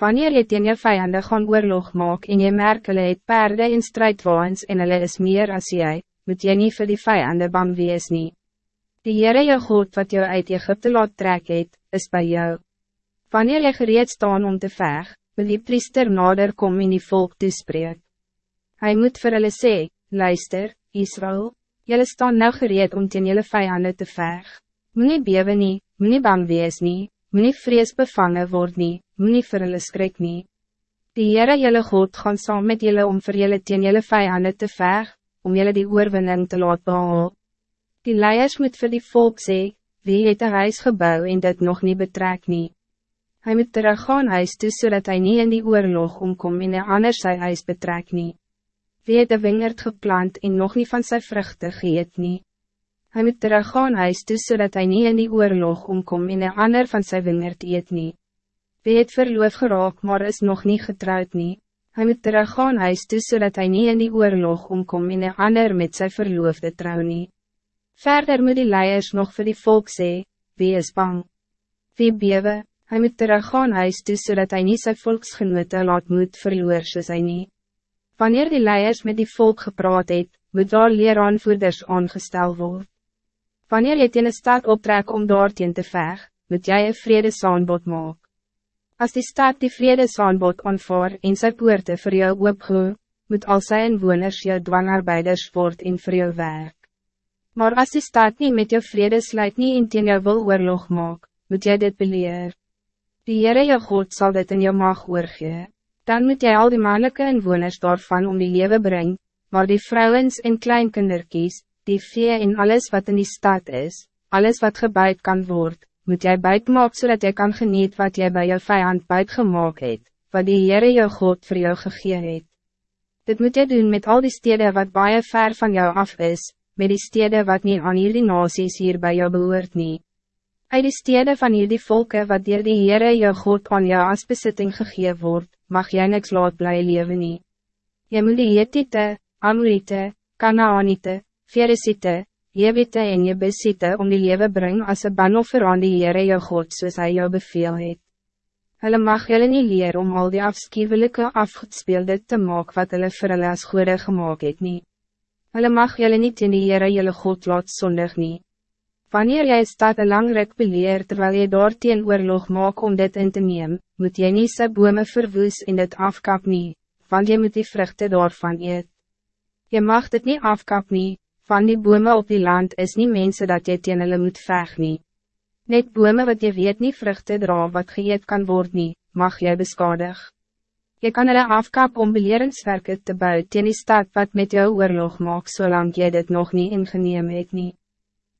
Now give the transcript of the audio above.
Wanneer je teen je vijanden gaan oorlog maak en je merk hulle het paarde en strijdwaans en hulle is meer as jy, moet jy nie vir die vijanden bang wees nie. Die Heere jou God wat jou uit Egypte laat trek het, is bij jou. Wanneer jy gereed staan om te veg, wil die priester nader kom en die volk toespreek. Hij moet vir hulle sê, luister, Israël, jullie staan nou gereed om teen jylle vijanden te veg. Moet nie bewe nie, moet nie bang wees nie, moet nie vrees bevangen word nie, moet nie vir hulle skrik nie. Die Heere jylle God gaan saam met jylle om vir jylle teen jylle vijanden te veg, om jylle die oorwinning te laat behaal. Die leiers moet vir die volk sê, wie het een huis gebouw en dit nog niet betrek nie. Hy moet teruggaan huis toe so hij niet in die oorlog omkom en een ander sy huis betrek nie. Wie het een wingerd geplant en nog niet van zijn vruchten geëet nie. Hij moet teruggaan huis toe so hij niet in die oorlog omkom en een ander van zijn wingerd eet nie. Wie het verloof geraak maar is nog niet getrouwd nie. Hij moet teruggaan huis toe so hij niet in die oorlog omkom en een ander met zijn verloofde trouw nie. Verder moet die leiers nog voor die volk sê, wie is bang? Wie bewe, hij moet teruggaan huis toe so hij niet zijn volksgenote laat moet verloor soos hy nie. Wanneer die leiers met die volk gepraat het, moet daar leeraanvoerders aangestel worden. Wanneer je in een stad optrek om daarteen te veg, moet jij een vrede saanbod maak. Als die stad die vrede saanbod aanvaar en sy poorte vir jou oopgoe, moet al sy inwoners jou dwangarbeiders word en vir jou werk. Maar als die stad niet met jou vrede sluit nie en teen jou wil oorlog maak, moet jij dit beleer. Die Heere jou God zal dit in jou mag oorgee. Dan moet jij al die mannelijke inwoners daarvan om die lewe brengen, maar die vrouwens en kleinkinderkies, die vee en alles wat in die stad is, alles wat gebuit kan worden, moet jij buitmaak zodat jy kan geniet wat jij bij jou vijand buitgemaak het, wat die Heere jou God voor jou gegee het. Dit moet jy doen met al die steden wat baie ver van jou af is, met die steden wat niet aan hierdie nasies hier bij jou behoort nie. Uit die steden van hierdie volke wat dier die Heere jou God aan jou as besitting gegee word, mag jy niks laat bly leven nie. Jy moet die Hethiete, Amorite, Kanaanite, Veresite, Jebite en Jebesite om die lewe bring as een banoffer aan die Heere jou God soos hy jou beveel het. Hulle mag julle nie leer om al die afskiewelike afgespeelde te maak wat hulle vir hulle as goede gemaakt het nie. Hulle mag julle niet in die Heere julle God laat sondig nie. Wanneer jy staat een lang rek beleer terwijl jy daar teen oorlog maak om dit in te neem, moet jy nie sy bome verwoes en dit afkap nie, want jy moet die vruchten daarvan eet. Je mag dit niet afkap nie, van die bome op die land is niet mensen dat jy teen hulle moet veg nie. Net bome wat je weet niet vruchten dra wat geëet kan worden, nie, mag jy beskadig. Je kan hulle afkap om beleringswerke te bouwen teen die stad wat met jou oorlog maak, zolang jy dit nog niet ingeneem het nie.